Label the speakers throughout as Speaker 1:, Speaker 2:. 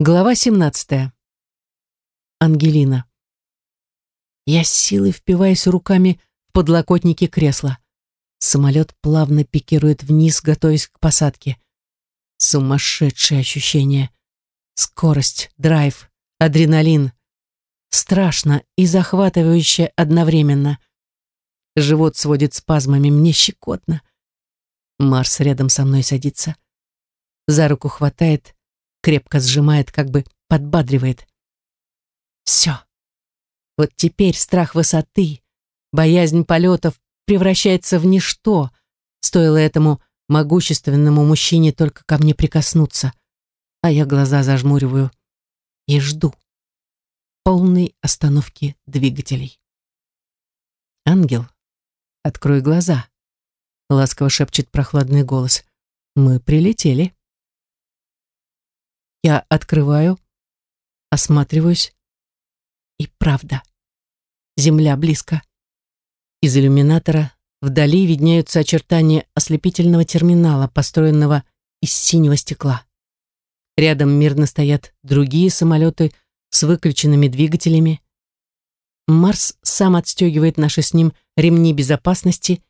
Speaker 1: Глава 17. Ангелина. Я силой впиваюсь руками в подлокотники кресла. Самолет плавно пикирует вниз, готовясь к посадке. Сумасшедшее ощущение. Скорость, драйв, адреналин. Страшно и захватывающе одновременно. Живот сводит спазмами, мне щекотно. Марс рядом со мной садится. За руку хватает, крепко сжимает, как бы подбадривает. Все. Вот теперь страх высоты, боязнь полетов превращается в ничто, стоило этому могущественному мужчине только ко мне прикоснуться, а я глаза зажмуриваю и жду полной остановки двигателей. «Ангел, открой глаза», — ласково шепчет прохладный голос. «Мы прилетели». Я открываю, осматриваюсь. И правда, земля близко. Из иллюминатора вдали виднеются очертания ослепительного терминала, построенного из синего стекла. Рядом мирно стоят другие самолеты с выключенными двигателями. Марс сам отстегивает наши с ним ремни безопасности,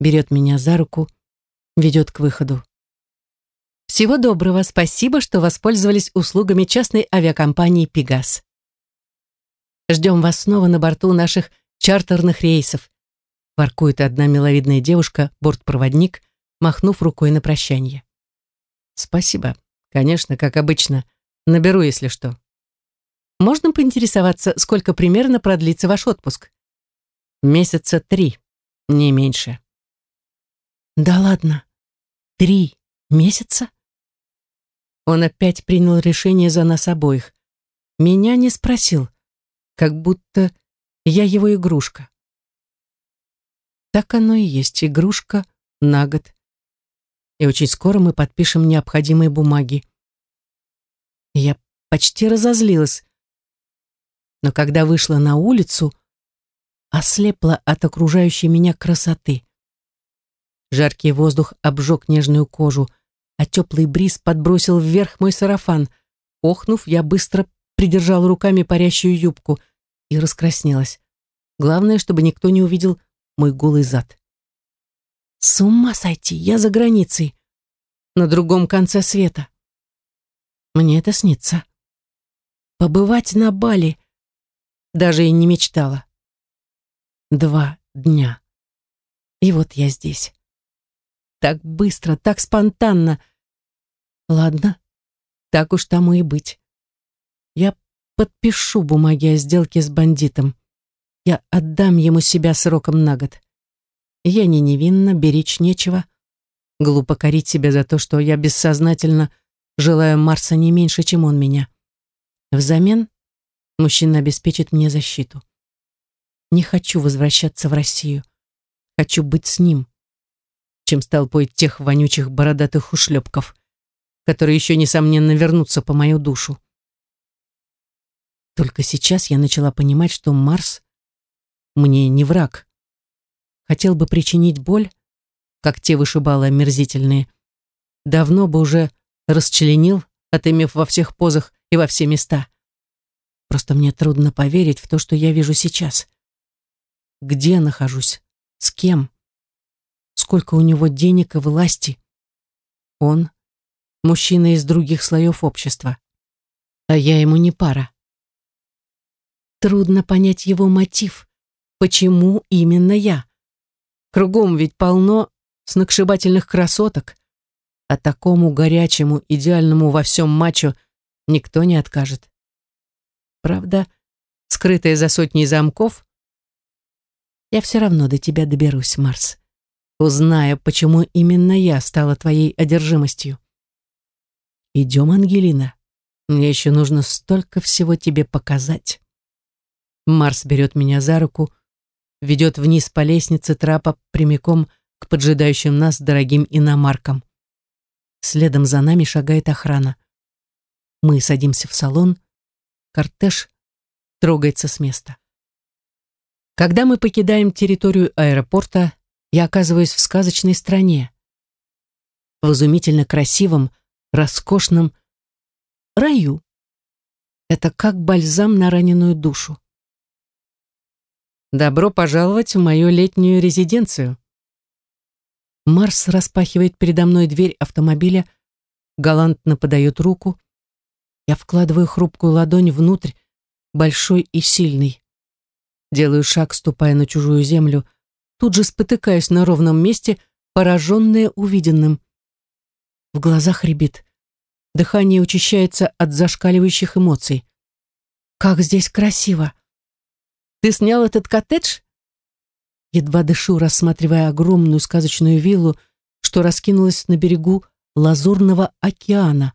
Speaker 1: берет меня за руку, ведет к выходу. Всего доброго, спасибо, что воспользовались услугами частной авиакомпании «Пегас». Ждем вас снова на борту наших чартерных рейсов. Воркует одна миловидная девушка, бортпроводник, махнув рукой на прощание. Спасибо. Конечно, как обычно. Наберу, если что. Можно поинтересоваться, сколько примерно продлится ваш отпуск? Месяца три, не меньше. Да ладно. Три месяца? Он опять принял решение за нас обоих. Меня не спросил, как будто я его игрушка. Так оно и есть, игрушка на год. И очень скоро мы подпишем необходимые бумаги. Я почти разозлилась. Но когда вышла на улицу, ослепла от окружающей меня красоты. Жаркий воздух обжег нежную кожу, а теплый бриз подбросил вверх мой сарафан. Охнув, я быстро придержал руками парящую юбку и раскраснелась. Главное, чтобы никто не увидел мой голый зад. С ума сойти, я за границей, на другом конце света. Мне это снится. Побывать на Бали даже и не мечтала. Два дня. И вот я здесь. Так быстро, так спонтанно. Ладно, так уж тому и быть. Я подпишу бумаги о сделке с бандитом. Я отдам ему себя сроком на год. Я не невинна, беречь нечего. Глупо корить себя за то, что я бессознательно желаю Марса не меньше, чем он меня. Взамен мужчина обеспечит мне защиту. Не хочу возвращаться в Россию. Хочу быть с ним чем с толпой тех вонючих бородатых ушлепков, которые еще, несомненно, вернутся по мою душу. Только сейчас я начала понимать, что Марс мне не враг. Хотел бы причинить боль, как те вышибалы омерзительные. Давно бы уже расчленил, отымев во всех позах и во все места. Просто мне трудно поверить в то, что я вижу сейчас. Где нахожусь? С кем? Сколько у него денег и власти. Он — мужчина из других слоев общества, а я ему не пара. Трудно понять его мотив, почему именно я. Кругом ведь полно сногсшибательных красоток, а такому горячему, идеальному во всем мачо никто не откажет. Правда, скрытая за сотней замков, я все равно до тебя доберусь, Марс узная, почему именно я стала твоей одержимостью. Идем, Ангелина. Мне еще нужно столько всего тебе показать. Марс берет меня за руку, ведет вниз по лестнице трапа прямиком к поджидающим нас дорогим иномаркам. Следом за нами шагает охрана. Мы садимся в салон, кортеж трогается с места. Когда мы покидаем территорию аэропорта, я оказываюсь в сказочной стране. В изумительно красивом, роскошном раю, Это как бальзам на раненую душу. Добро пожаловать в мою летнюю резиденцию. Марс распахивает передо мной дверь автомобиля, галантно подает руку. Я вкладываю хрупкую ладонь внутрь, большой и сильный. Делаю шаг, ступая на чужую землю, тут же спотыкаясь на ровном месте, пораженная увиденным. В глазах рябит. Дыхание учащается от зашкаливающих эмоций. «Как здесь красиво!» «Ты снял этот коттедж?» Едва дышу, рассматривая огромную сказочную виллу, что раскинулась на берегу Лазурного океана.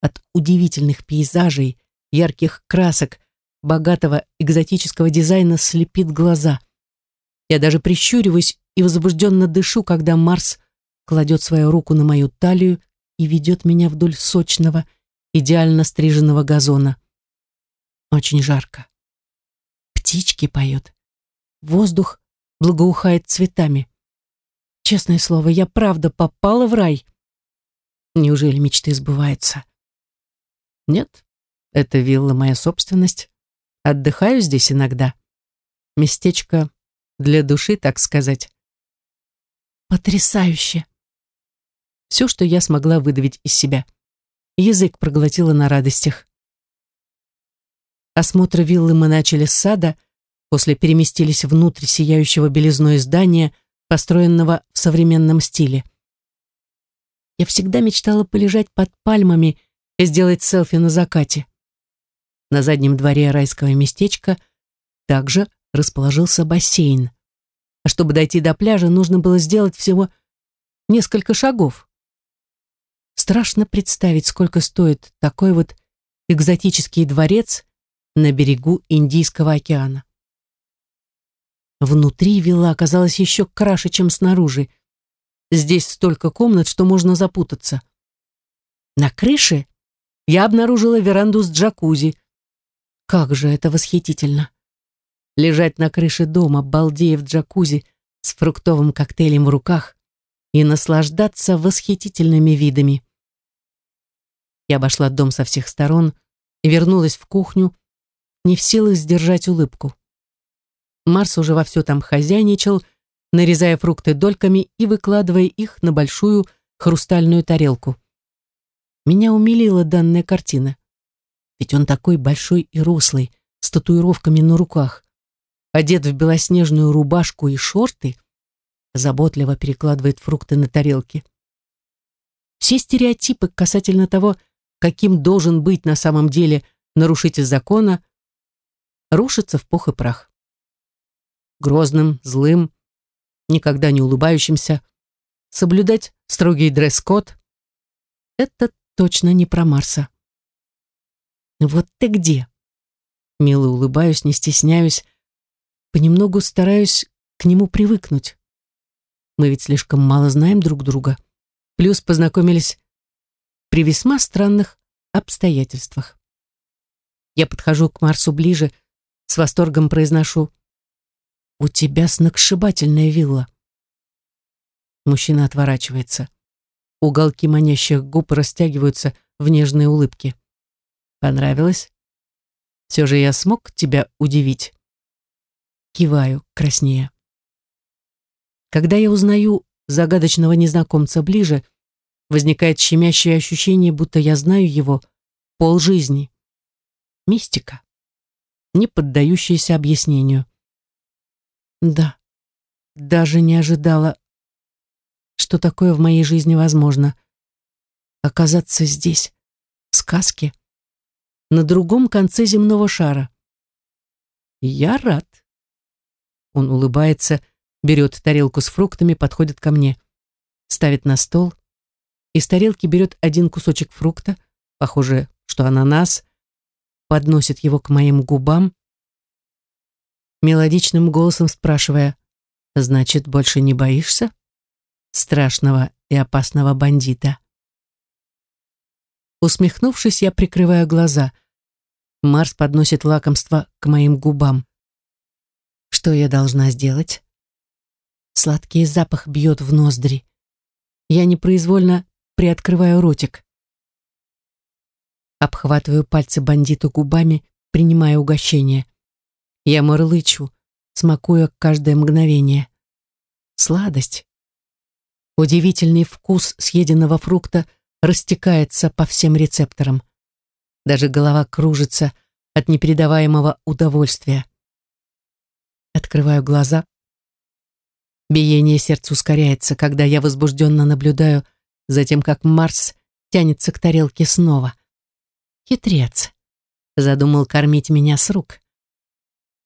Speaker 1: От удивительных пейзажей, ярких красок, богатого экзотического дизайна слепит глаза. Я даже прищуриваюсь и возбужденно дышу, когда Марс кладет свою руку на мою талию и ведет меня вдоль сочного, идеально стриженного газона. Очень жарко. Птички поют. Воздух благоухает цветами. Честное слово, я правда попала в рай. Неужели мечты сбываются? Нет, это вилла моя собственность. Отдыхаю здесь иногда. Местечко для души, так сказать. Потрясающе! Все, что я смогла выдавить из себя. Язык проглотила на радостях. Осмотр виллы мы начали с сада, после переместились внутрь сияющего белизной здания, построенного в современном стиле. Я всегда мечтала полежать под пальмами и сделать селфи на закате. На заднем дворе райского местечка также расположился бассейн. А чтобы дойти до пляжа, нужно было сделать всего несколько шагов. Страшно представить, сколько стоит такой вот экзотический дворец на берегу Индийского океана. Внутри вилла оказалась еще краше, чем снаружи. Здесь столько комнат, что можно запутаться. На крыше я обнаружила веранду с джакузи. Как же это восхитительно! Лежать на крыше дома, балдея в джакузи, с фруктовым коктейлем в руках и наслаждаться восхитительными видами. Я обошла дом со всех сторон и вернулась в кухню, не в силах сдержать улыбку. Марс уже вовсю там хозяйничал, нарезая фрукты дольками и выкладывая их на большую хрустальную тарелку. Меня умилила данная картина. Ведь он такой большой и рослый, с татуировками на руках, одет в белоснежную рубашку и шорты, заботливо перекладывает фрукты на тарелки. Все стереотипы касательно того, каким должен быть на самом деле нарушитель закона, рушится в пух и прах. Грозным, злым, никогда не улыбающимся, соблюдать строгий дресс-код — это точно не про Марса. Вот ты где? Мило улыбаюсь, не стесняюсь, понемногу стараюсь к нему привыкнуть. Мы ведь слишком мало знаем друг друга. Плюс познакомились при весьма странных обстоятельствах. Я подхожу к Марсу ближе, с восторгом произношу «У тебя сногсшибательная вилла». Мужчина отворачивается. Уголки манящих губ растягиваются в нежные улыбки. «Понравилось? Все же я смог тебя удивить?» Киваю, краснея. Когда я узнаю загадочного незнакомца ближе, возникает щемящее ощущение, будто я знаю его полжизни. Мистика не поддающаяся объяснению. Да, даже не ожидала, что такое в моей жизни возможно. Оказаться здесь, в сказке, на другом конце земного шара. Я рад. Он улыбается, берет тарелку с фруктами, подходит ко мне, ставит на стол. Из тарелки берет один кусочек фрукта, похоже, что ананас, подносит его к моим губам, мелодичным голосом спрашивая, «Значит, больше не боишься страшного и опасного бандита?» Усмехнувшись, я прикрываю глаза. Марс подносит лакомство к моим губам. Что я должна сделать? Сладкий запах бьет в ноздри. Я непроизвольно приоткрываю ротик. Обхватываю пальцы бандиту губами, принимая угощение. Я мурлычу, смакуя каждое мгновение. Сладость. Удивительный вкус съеденного фрукта растекается по всем рецепторам. Даже голова кружится от непередаваемого удовольствия. Открываю глаза. Биение сердца ускоряется, когда я возбужденно наблюдаю за тем, как Марс тянется к тарелке снова. Хитрец. Задумал кормить меня с рук.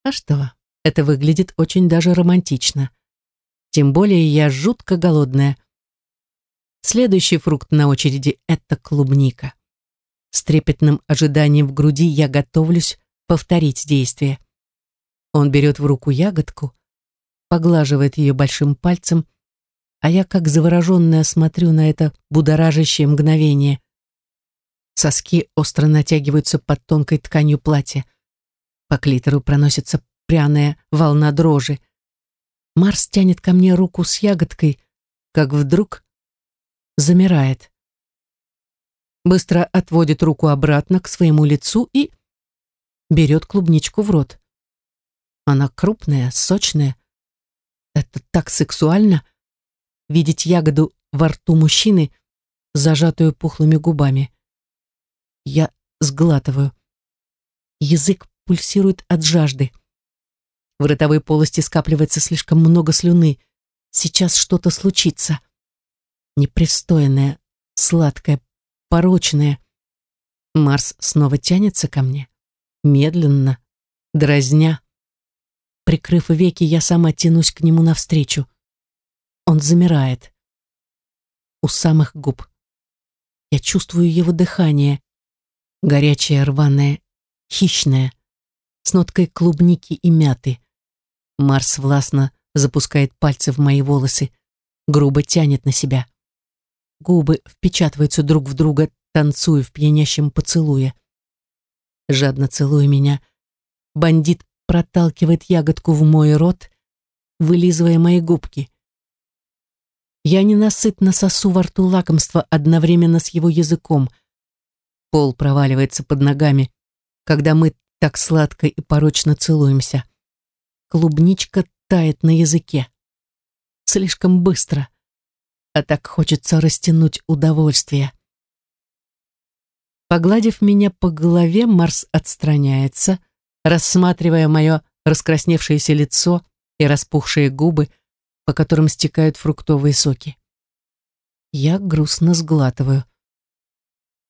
Speaker 1: А что, это выглядит очень даже романтично. Тем более я жутко голодная. Следующий фрукт на очереди — это клубника. С трепетным ожиданием в груди я готовлюсь повторить действие. Он берет в руку ягодку, поглаживает ее большим пальцем, а я, как завороженная, смотрю на это будоражащее мгновение. Соски остро натягиваются под тонкой тканью платья. По клитору проносится пряная волна дрожи. Марс тянет ко мне руку с ягодкой, как вдруг замирает быстро отводит руку обратно к своему лицу и берет клубничку в рот. Она крупная, сочная. Это так сексуально видеть ягоду во рту мужчины, зажатую пухлыми губами. Я сглатываю. Язык пульсирует от жажды. В ротовой полости скапливается слишком много слюны. Сейчас что-то случится. Непристойное, сладкое, порочное. Марс снова тянется ко мне, медленно, дразня. Прикрыв веки, я сама тянусь к нему навстречу. Он замирает. У самых губ. Я чувствую его дыхание, горячее, рваное, хищное, с ноткой клубники и мяты. Марс властно запускает пальцы в мои волосы, грубо тянет на себя. Губы впечатываются друг в друга, танцуя в пьянящем поцелуе. Жадно целуя меня, бандит проталкивает ягодку в мой рот, вылизывая мои губки. Я ненасытно сосу во рту лакомство одновременно с его языком. Пол проваливается под ногами, когда мы так сладко и порочно целуемся. Клубничка тает на языке. Слишком быстро а так хочется растянуть удовольствие. Погладив меня по голове, Марс отстраняется, рассматривая мое раскрасневшееся лицо и распухшие губы, по которым стекают фруктовые соки. Я грустно сглатываю.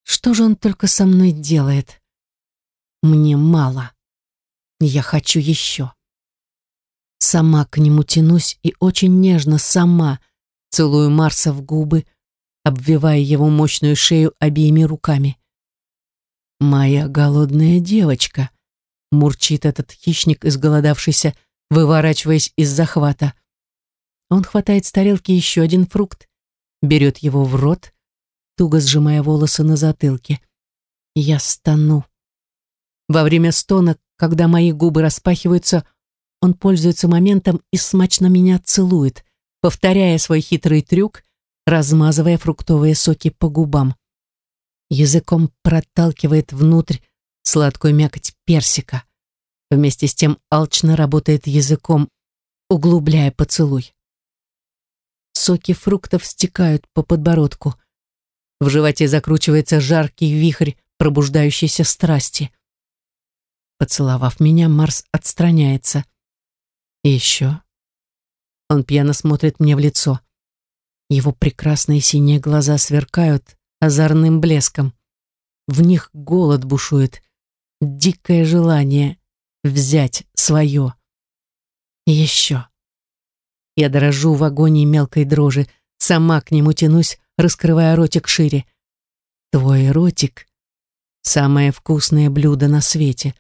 Speaker 1: Что же он только со мной делает? Мне мало. Я хочу еще. Сама к нему тянусь и очень нежно сама Целую Марса в губы, обвивая его мощную шею обеими руками. «Моя голодная девочка», — мурчит этот хищник, изголодавшийся, выворачиваясь из захвата. Он хватает с тарелки еще один фрукт, берет его в рот, туго сжимая волосы на затылке. Я стану. Во время стона, когда мои губы распахиваются, он пользуется моментом и смачно меня целует повторяя свой хитрый трюк, размазывая фруктовые соки по губам. Языком проталкивает внутрь сладкую мякоть персика. Вместе с тем алчно работает языком, углубляя поцелуй. Соки фруктов стекают по подбородку. В животе закручивается жаркий вихрь пробуждающейся страсти. Поцеловав меня, Марс отстраняется. И еще он пьяно смотрит мне в лицо. Его прекрасные синие глаза сверкают озорным блеском. В них голод бушует, дикое желание взять свое. еще. Я дрожу в агонии мелкой дрожи, сама к нему тянусь, раскрывая ротик шире. Твой ротик — самое вкусное блюдо на свете.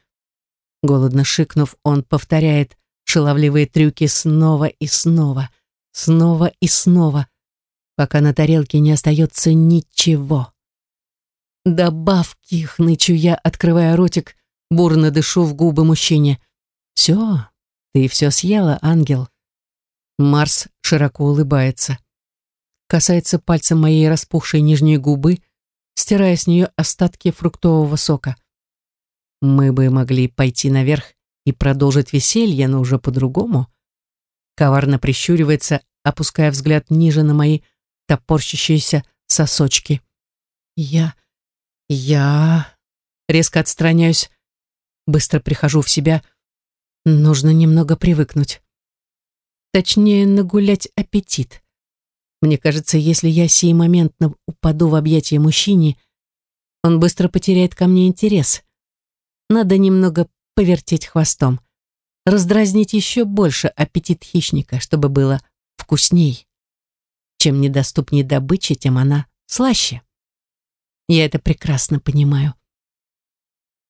Speaker 1: Голодно шикнув, он повторяет шаловливые трюки снова и снова, снова и снова, пока на тарелке не остается ничего. «Добавки!» — хнычу я, открывая ротик, бурно дышу в губы мужчине. «Все, ты все съела, ангел». Марс широко улыбается. Касается пальцем моей распухшей нижней губы, стирая с нее остатки фруктового сока. Мы бы могли пойти наверх и продолжить веселье, но уже по-другому. Коварно прищуривается, опуская взгляд ниже на мои топорщащиеся сосочки. Я... я... Резко отстраняюсь, быстро прихожу в себя. Нужно немного привыкнуть. Точнее, нагулять аппетит. Мне кажется, если я сеймоментно упаду в объятия мужчине, он быстро потеряет ко мне интерес. Надо немного повертеть хвостом, раздразнить еще больше аппетит хищника, чтобы было вкусней. Чем недоступнее добыча, тем она слаще. Я это прекрасно понимаю.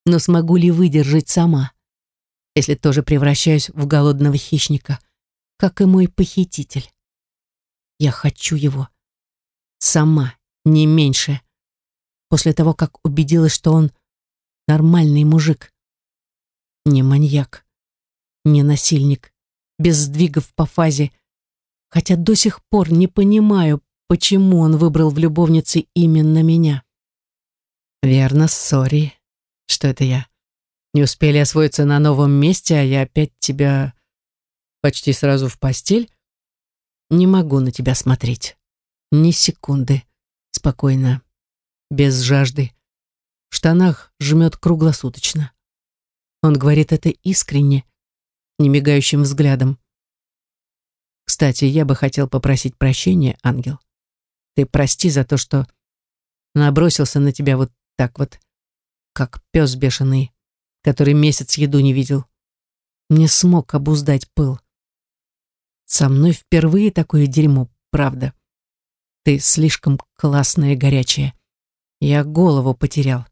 Speaker 1: Но смогу ли выдержать сама, если тоже превращаюсь в голодного хищника, как и мой похититель? Я хочу его. Сама, не меньше. После того, как убедилась, что он нормальный мужик. Не маньяк, не насильник, без сдвигов по фазе. Хотя до сих пор не понимаю, почему он выбрал в любовнице именно меня. Верно, сори, что это я. Не успели освоиться на новом месте, а я опять тебя почти сразу в постель. Не могу на тебя смотреть. Ни секунды. Спокойно. Без жажды. В штанах жмет круглосуточно. Он говорит это искренне, немигающим взглядом. Кстати, я бы хотел попросить прощения, ангел. Ты прости за то, что набросился на тебя вот так вот, как пес бешеный, который месяц еду не видел. Не смог обуздать пыл. Со мной впервые такое дерьмо, правда. Ты слишком классная и горячая. Я голову потерял.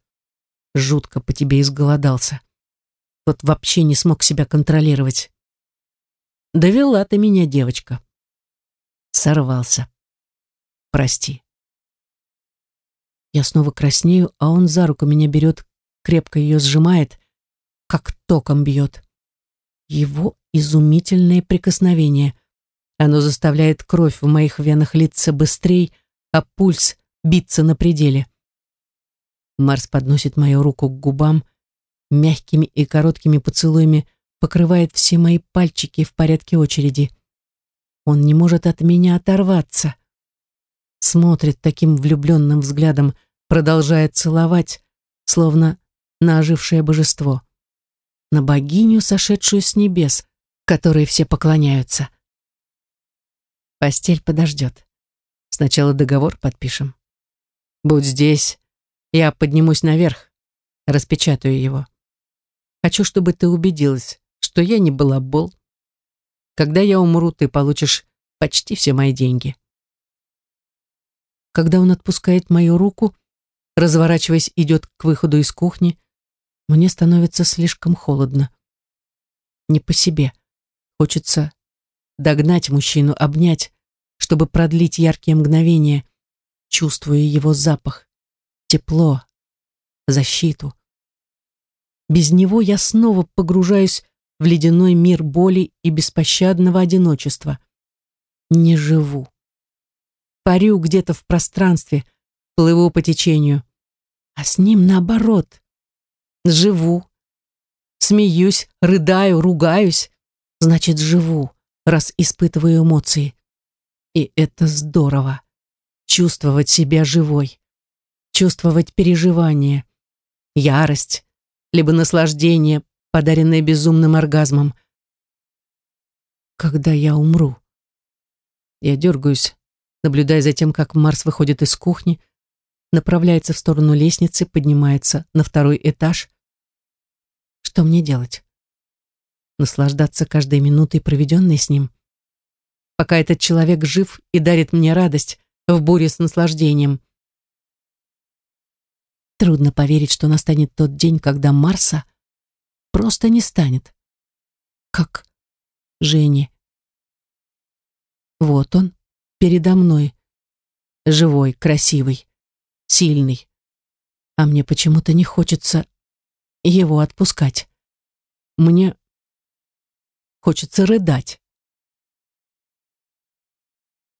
Speaker 1: Жутко по тебе изголодался. Вот вообще не смог себя контролировать. Довела ты меня, девочка. Сорвался. Прости. Я снова краснею, а он за руку меня берет, крепко ее сжимает, как током бьет. Его изумительное прикосновение — оно заставляет кровь в моих венах литься быстрее, а пульс биться на пределе. Марс подносит мою руку к губам, мягкими и короткими поцелуями покрывает все мои пальчики в порядке очереди. Он не может от меня оторваться. Смотрит таким влюбленным взглядом, продолжает целовать, словно на ожившее божество. На богиню, сошедшую с небес, которой все поклоняются. Постель подождет. Сначала договор подпишем. Будь здесь, я поднимусь наверх, распечатаю его. Хочу, чтобы ты убедилась, что я не балабол. Когда я умру, ты получишь почти все мои деньги. Когда он отпускает мою руку, разворачиваясь, идет к выходу из кухни, мне становится слишком холодно. Не по себе. Хочется догнать мужчину, обнять, чтобы продлить яркие мгновения, чувствуя его запах, тепло, защиту. Без него я снова погружаюсь в ледяной мир боли и беспощадного одиночества. Не живу. Парю где-то в пространстве, плыву по течению. А с ним наоборот. Живу. Смеюсь, рыдаю, ругаюсь. Значит, живу раз испытываю эмоции. И это здорово. Чувствовать себя живой. Чувствовать переживания. Ярость, либо наслаждение, подаренное безумным оргазмом. Когда я умру? Я дергаюсь, наблюдая за тем, как Марс выходит из кухни, направляется в сторону лестницы, поднимается на второй этаж. Что мне делать? наслаждаться каждой минутой, проведенной с ним. Пока этот человек жив и дарит мне радость в буре с наслаждением. Трудно поверить, что настанет тот день, когда Марса просто не станет. Как Жени. Вот он, передо мной. Живой, красивый, сильный. А мне почему-то не хочется его отпускать. Мне Хочется рыдать.